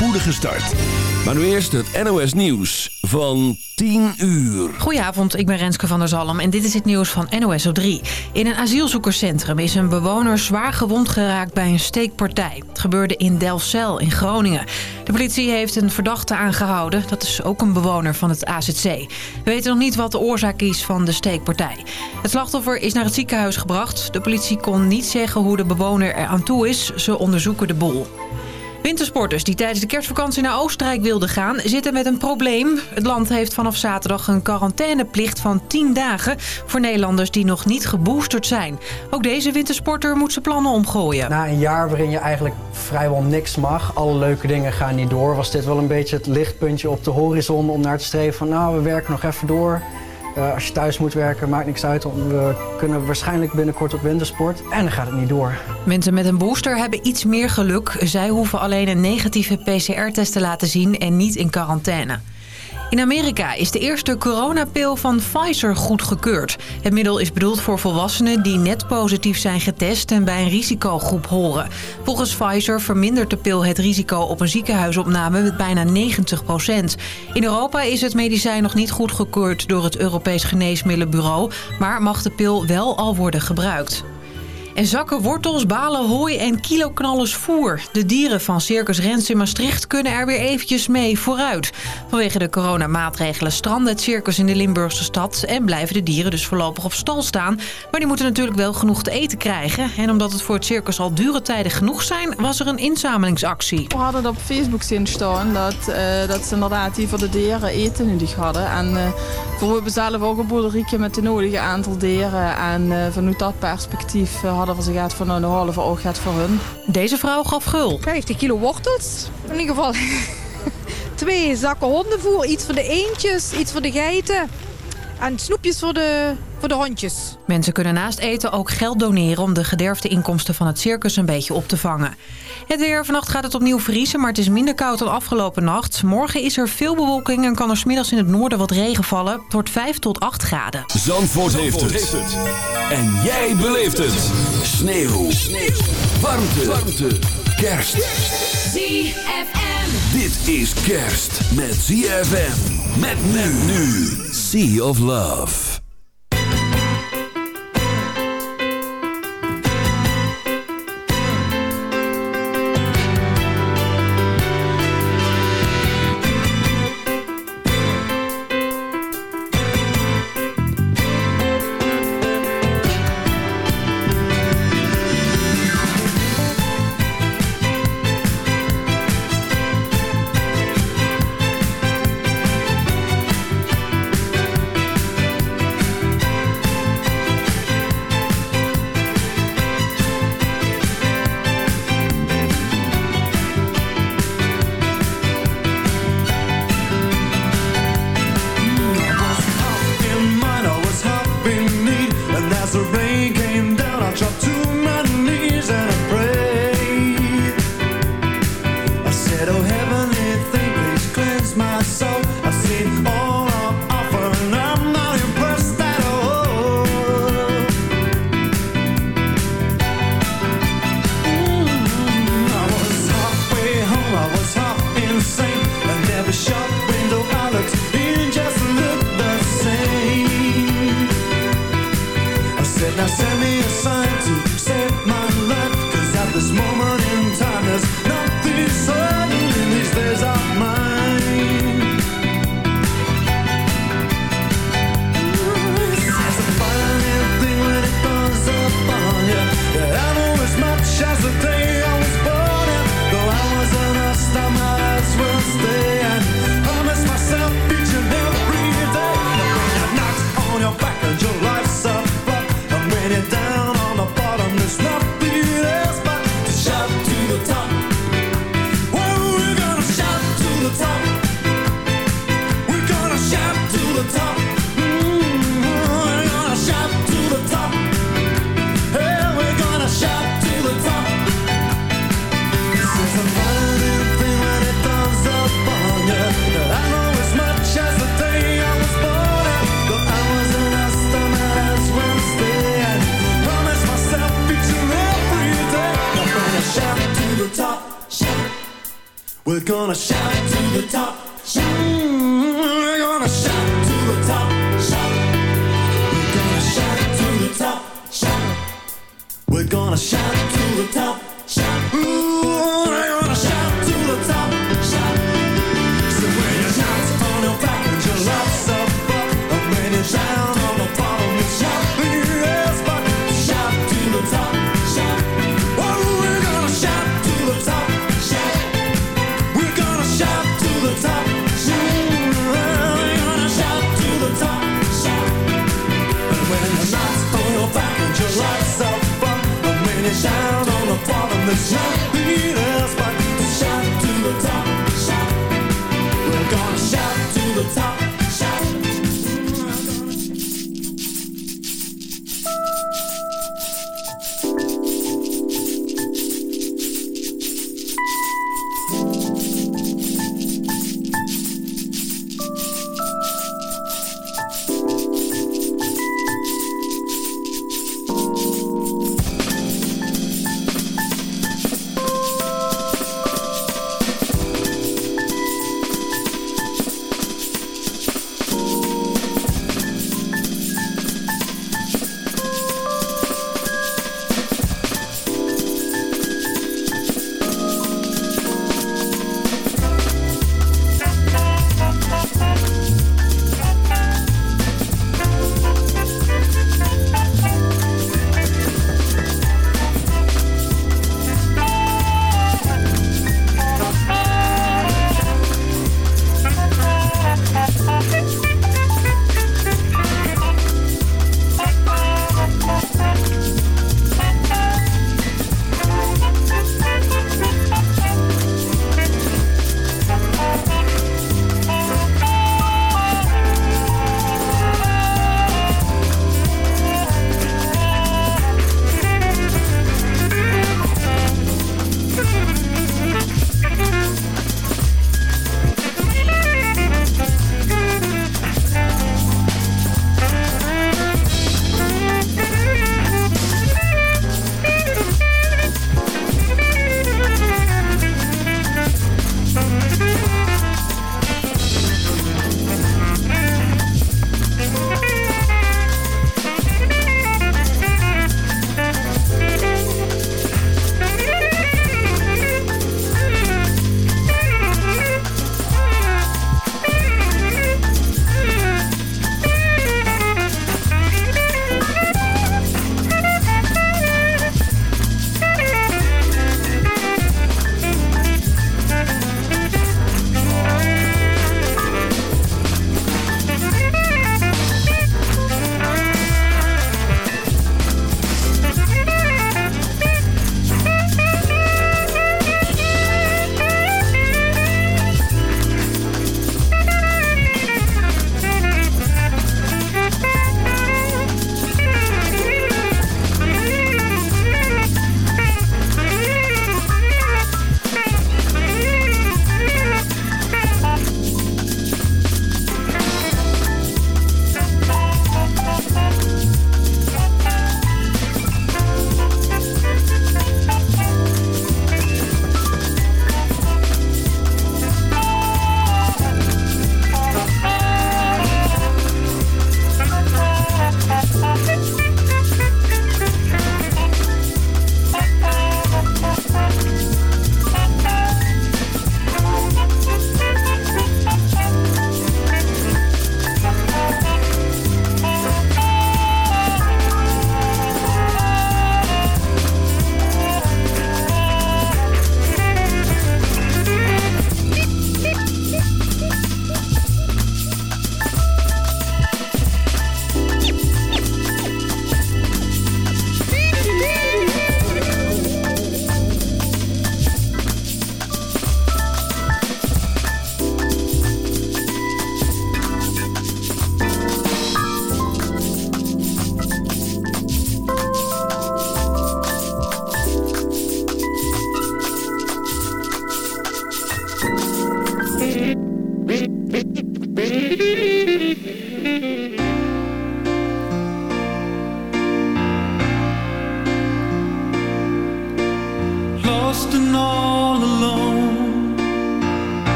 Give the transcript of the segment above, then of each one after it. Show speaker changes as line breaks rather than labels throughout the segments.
spoedige start. Maar nu eerst het NOS Nieuws van 10 uur.
Goedenavond, ik ben Renske van der Zalm en dit is het nieuws van NOS op 3. In een asielzoekerscentrum is een bewoner zwaar gewond geraakt bij een steekpartij. Het gebeurde in Delfzijl in Groningen. De politie heeft een verdachte aangehouden. Dat is ook een bewoner van het AZC. We weten nog niet wat de oorzaak is van de steekpartij. Het slachtoffer is naar het ziekenhuis gebracht. De politie kon niet zeggen hoe de bewoner er aan toe is. Ze onderzoeken de boel. Wintersporters die tijdens de kerstvakantie naar Oostenrijk wilden gaan... zitten met een probleem. Het land heeft vanaf zaterdag een quarantaineplicht van 10 dagen... voor Nederlanders die nog niet geboosterd zijn. Ook deze wintersporter moet zijn plannen omgooien.
Na een jaar waarin je eigenlijk vrijwel niks mag... alle leuke dingen gaan niet door... was dit wel een beetje het lichtpuntje op de horizon om naar te streven van... nou, we werken nog even door... Uh, als je thuis moet werken, maakt niks uit. We kunnen waarschijnlijk binnenkort op wintersport. En dan gaat het niet door.
Mensen met een booster hebben iets meer geluk. Zij hoeven alleen een negatieve PCR-test te laten zien en niet in quarantaine. In Amerika is de eerste coronapil van Pfizer goedgekeurd. Het middel is bedoeld voor volwassenen die net positief zijn getest en bij een risicogroep horen. Volgens Pfizer vermindert de pil het risico op een ziekenhuisopname met bijna 90% In Europa is het medicijn nog niet goedgekeurd door het Europees Geneesmiddelenbureau, maar mag de pil wel al worden gebruikt. En zakken wortels, balen, hooi en kiloknallers voer. De dieren van Circus Rens in Maastricht kunnen er weer eventjes mee vooruit. Vanwege de coronamaatregelen stranden het circus in de Limburgse stad... en blijven de dieren dus voorlopig op stal staan. Maar die moeten natuurlijk wel genoeg te eten krijgen. En omdat het voor het circus al dure tijden genoeg zijn... was er een inzamelingsactie.
We hadden op Facebook zien staan dat, uh, dat ze inderdaad die voor de dieren eten nodig hadden. En uh, we hebben zelf ook een boerderijtje met de nodige aantal dieren. En uh, vanuit dat perspectief hadden we ze gaat van nou, een halve oog gaat voor hun.
Deze vrouw gaf gul.
50 kilo wortels. In ieder geval twee zakken hondenvoer. Iets voor de eendjes, iets voor de geiten. En snoepjes voor de, voor de hondjes.
Mensen kunnen naast eten ook geld doneren... om de gederfde inkomsten van het circus een beetje op te vangen. Het weer. Vannacht gaat het opnieuw vriezen, maar het is minder koud dan afgelopen nacht. Morgen is er veel bewolking en kan er smiddags in het noorden wat regen vallen. Het wordt 5 tot 8 graden.
Zandvoort, heeft, het. En jij beleeft het. Sneeuw. Sneeuw. Warmte. Warmte. Kerst.
ZFM.
Dit is kerst met ZFM. Met men nu. Sea of Love.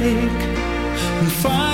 break and
find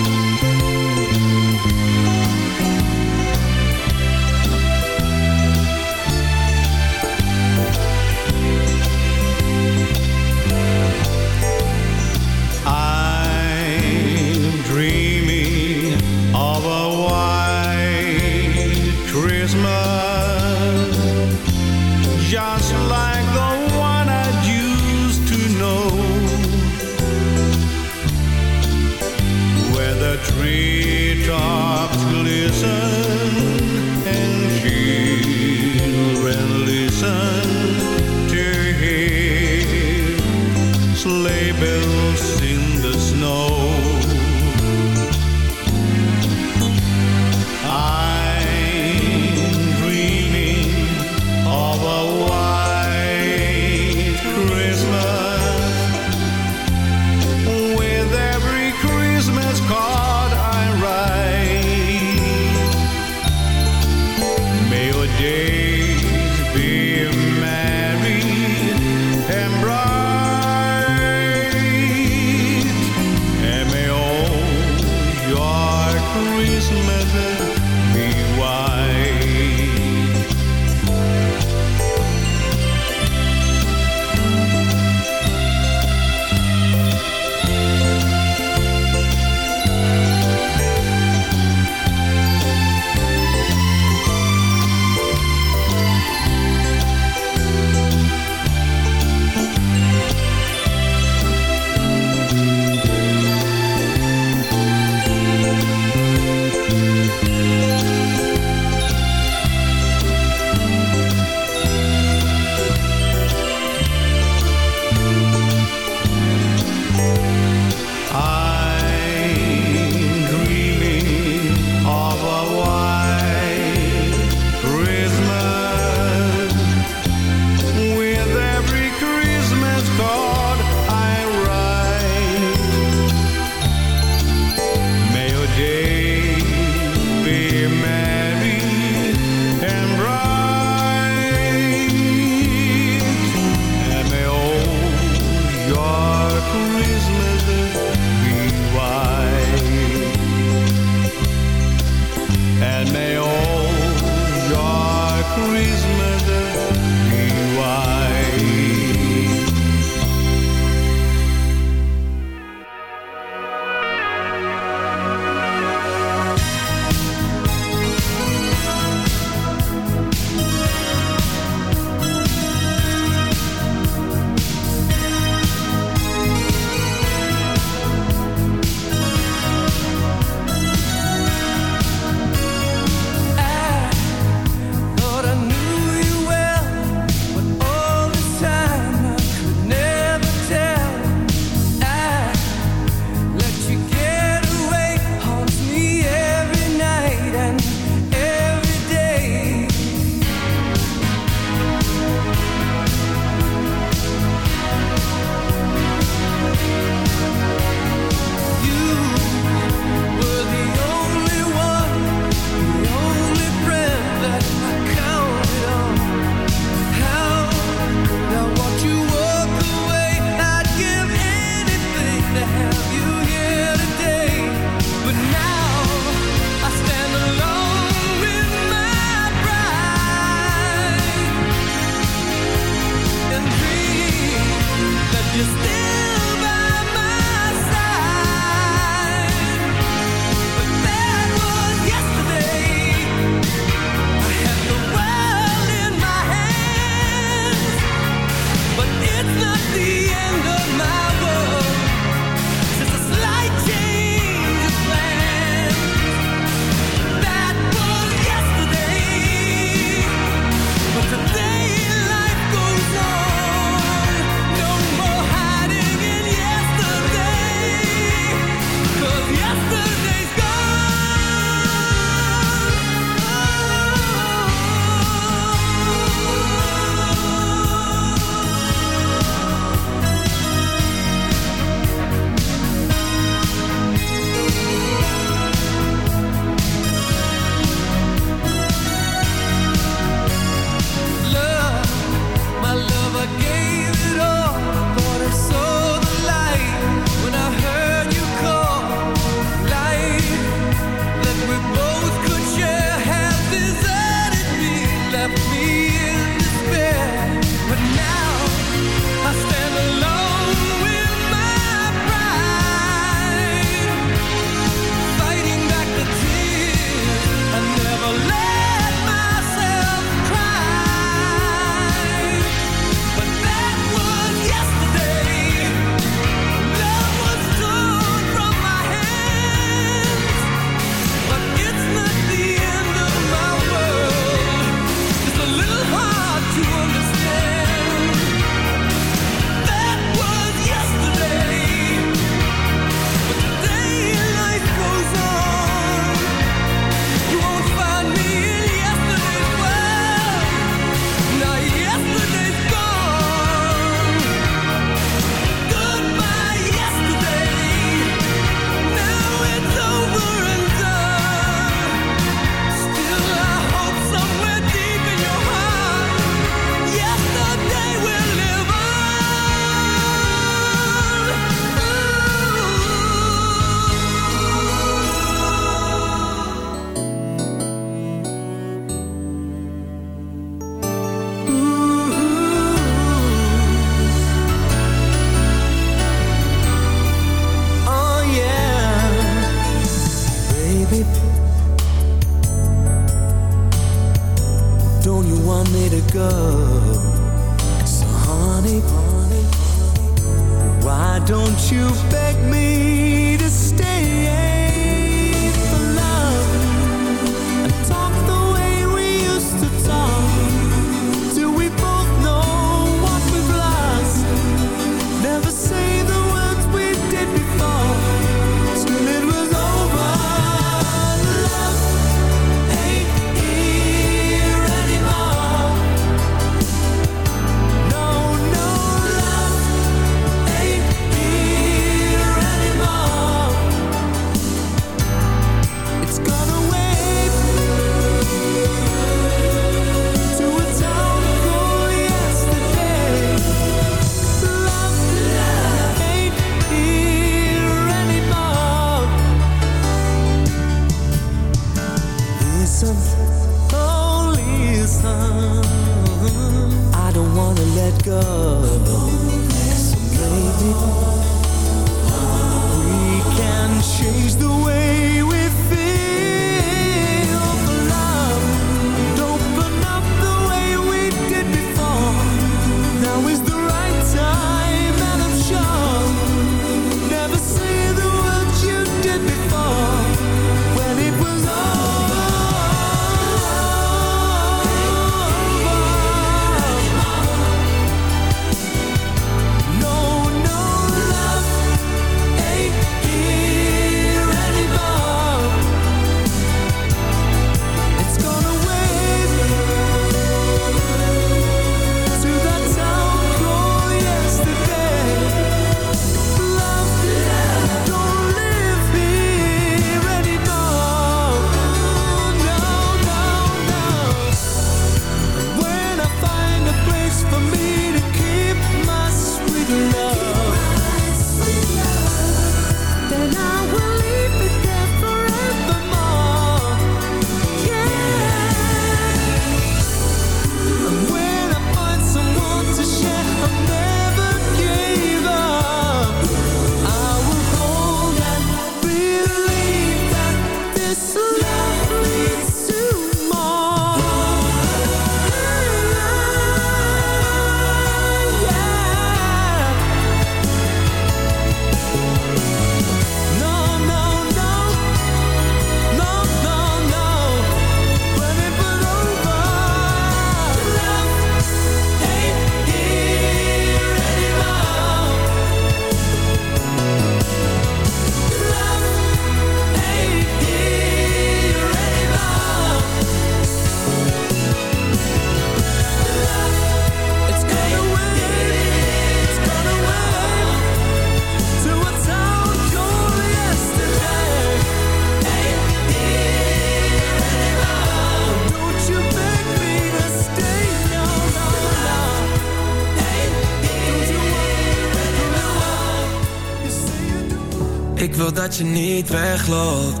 dat je niet wegloopt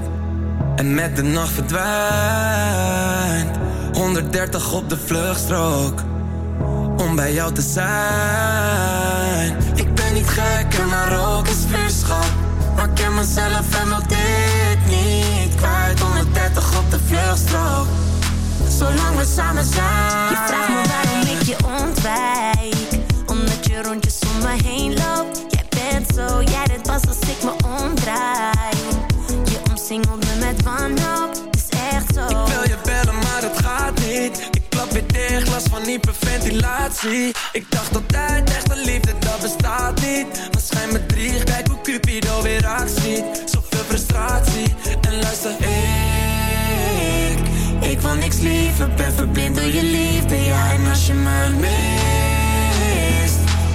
en met de nacht verdwijnt. 130 op de vluchtstrook om bij jou te zijn. Ik ben niet gek en maar ook is vuurschap. Maar ik ken mezelf en wil dit niet kwijt. 130 op de vluchtstrook, zolang we samen zijn.
Je vraagt me waarom ik je ontwijk Omdat je rondjes als ik me omdraai Je omsingelt me met wanhoop, het is echt zo
Ik wil je bellen, maar het gaat niet. Ik klap weer dicht, last van hyperventilatie. Ik dacht altijd, echte liefde, dat bestaat niet. Maar schijn me drie, kijk hoe Cupido weer actie. Zoveel frustratie, en luister, ik...
Ik wil niks liever, ben verblind door je liefde Ja, en als je me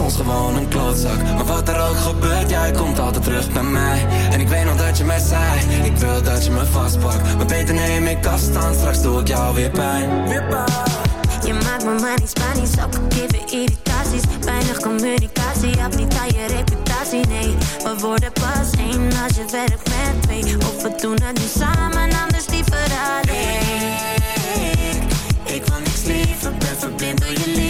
soms gewoon een klootzak. Maar wat er ook gebeurt, jij komt altijd terug bij mij. En ik weet nog dat je mij zei Ik wil dat je me vastpakt. Maar beter neem ik afstand, straks doe ik jou weer pijn, weer pijn.
Je maakt me maar niet Spanisch, opgegeven irritaties. Weinig communicatie, hebt aan je reputatie, nee. We worden pas één als je werkt met Of we doen het nu samen, anders liever alleen. Nee. ik wil niks liever, ben verblind door je liefde.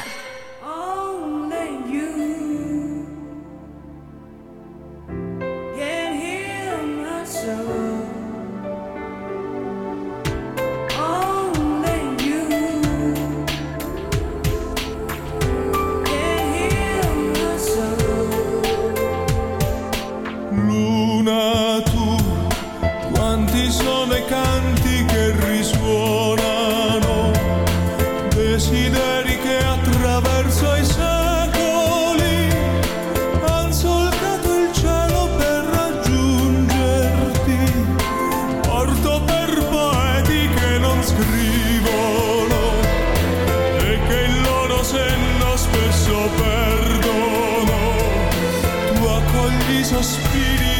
suspiro.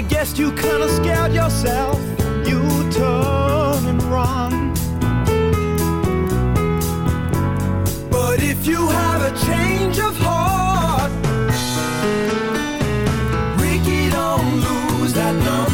I
guess you kinda scared yourself. You turn and run. But if you have a change of heart, Ricky, don't lose that number.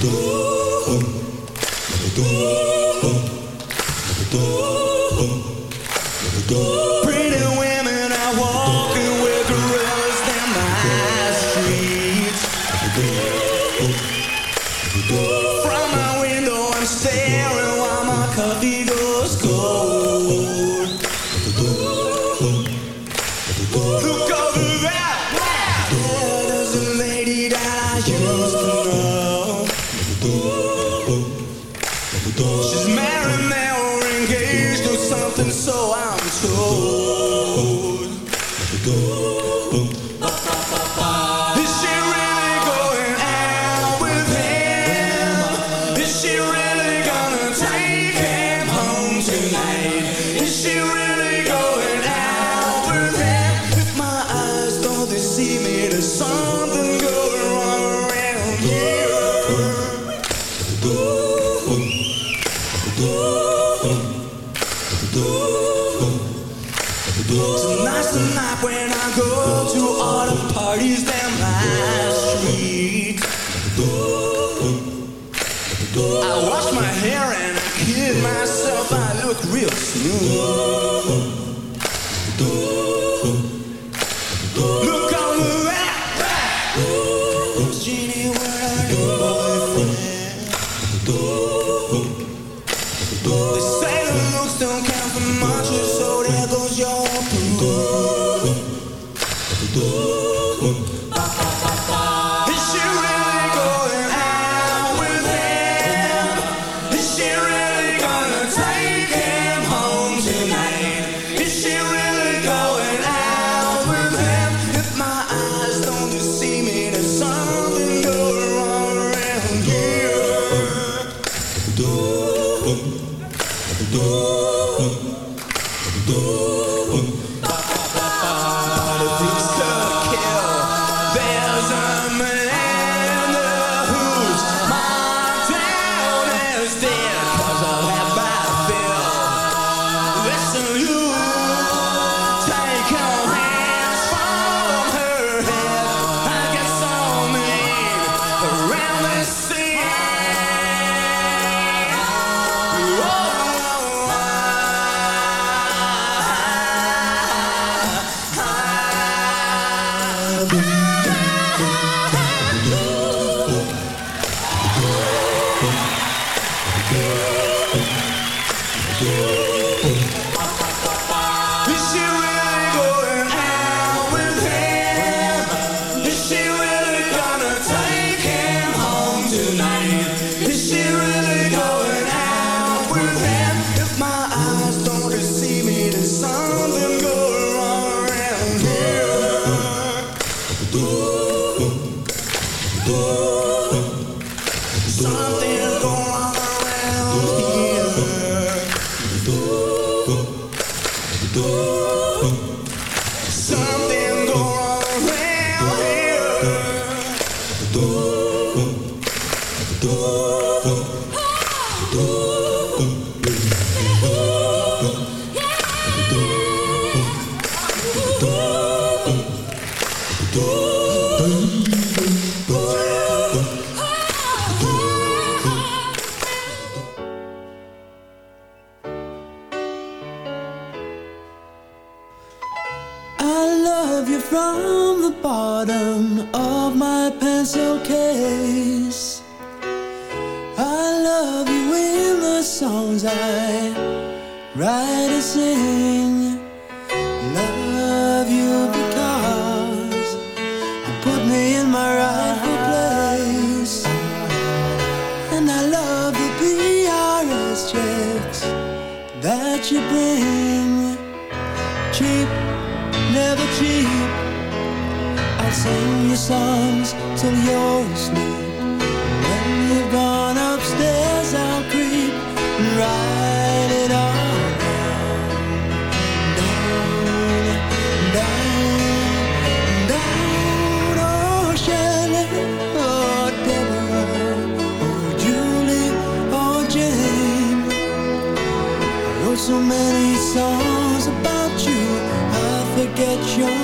Door. bottom of my pencil case. I love you in the songs I write and sing. songs till you're asleep. And when you've gone upstairs, I'll creep and ride it all down, down, down. Oh Shelley, oh Deborah, oh Julie, oh Jane. I wrote so many songs about you, I forget your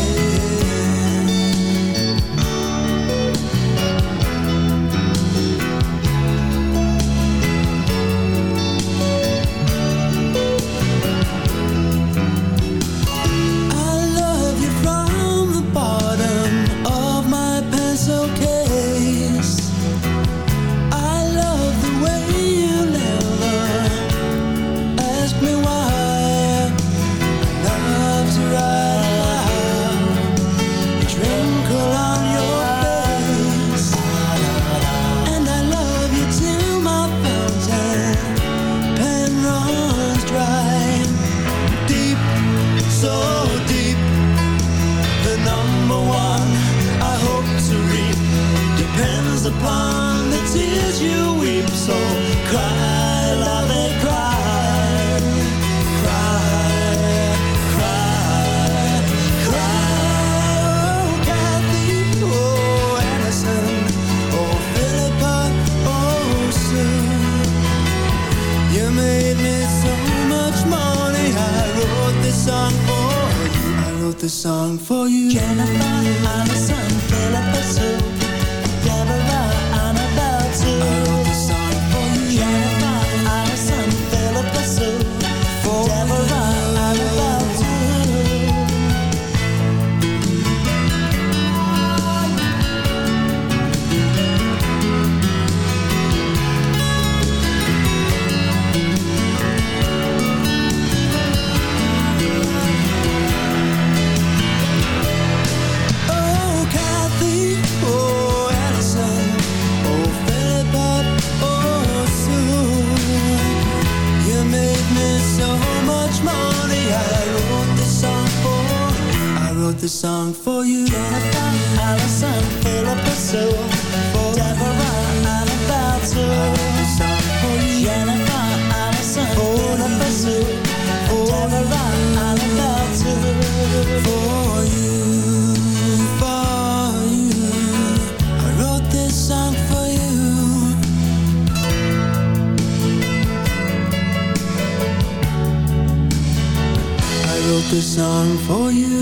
this song for you.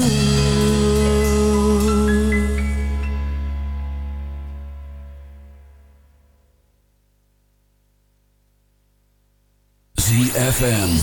ZFM.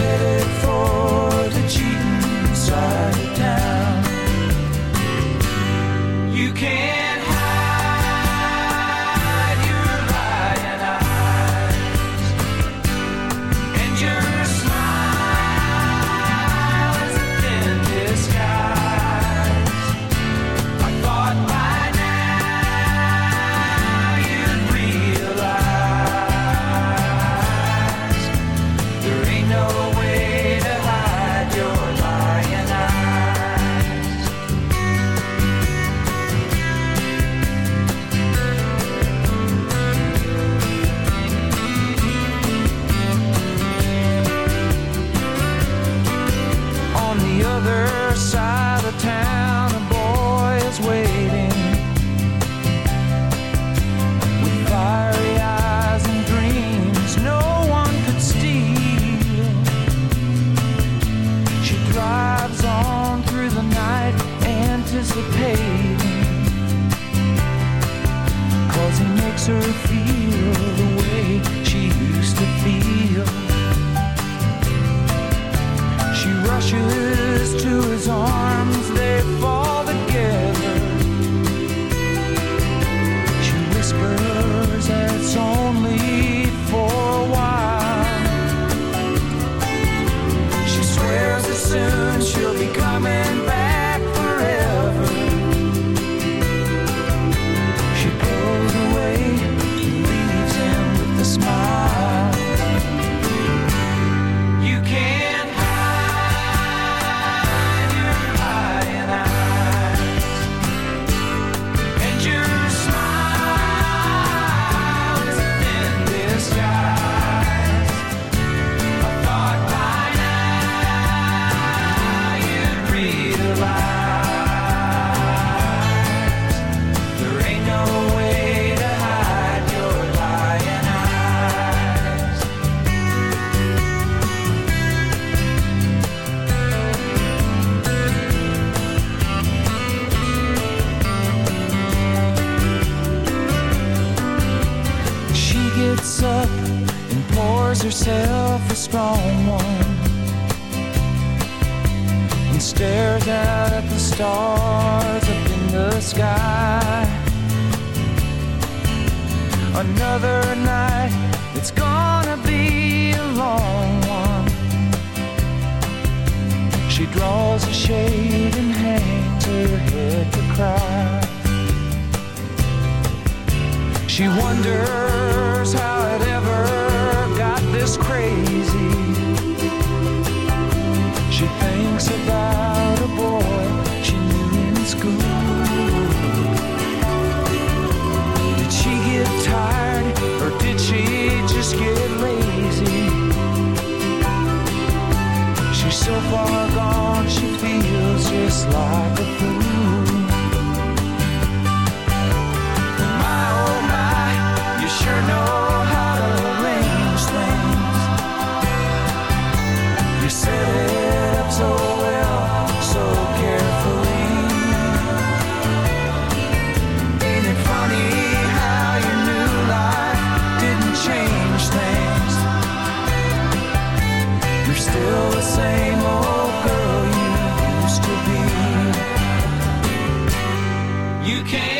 said You're still the same old girl you used to be. You can't.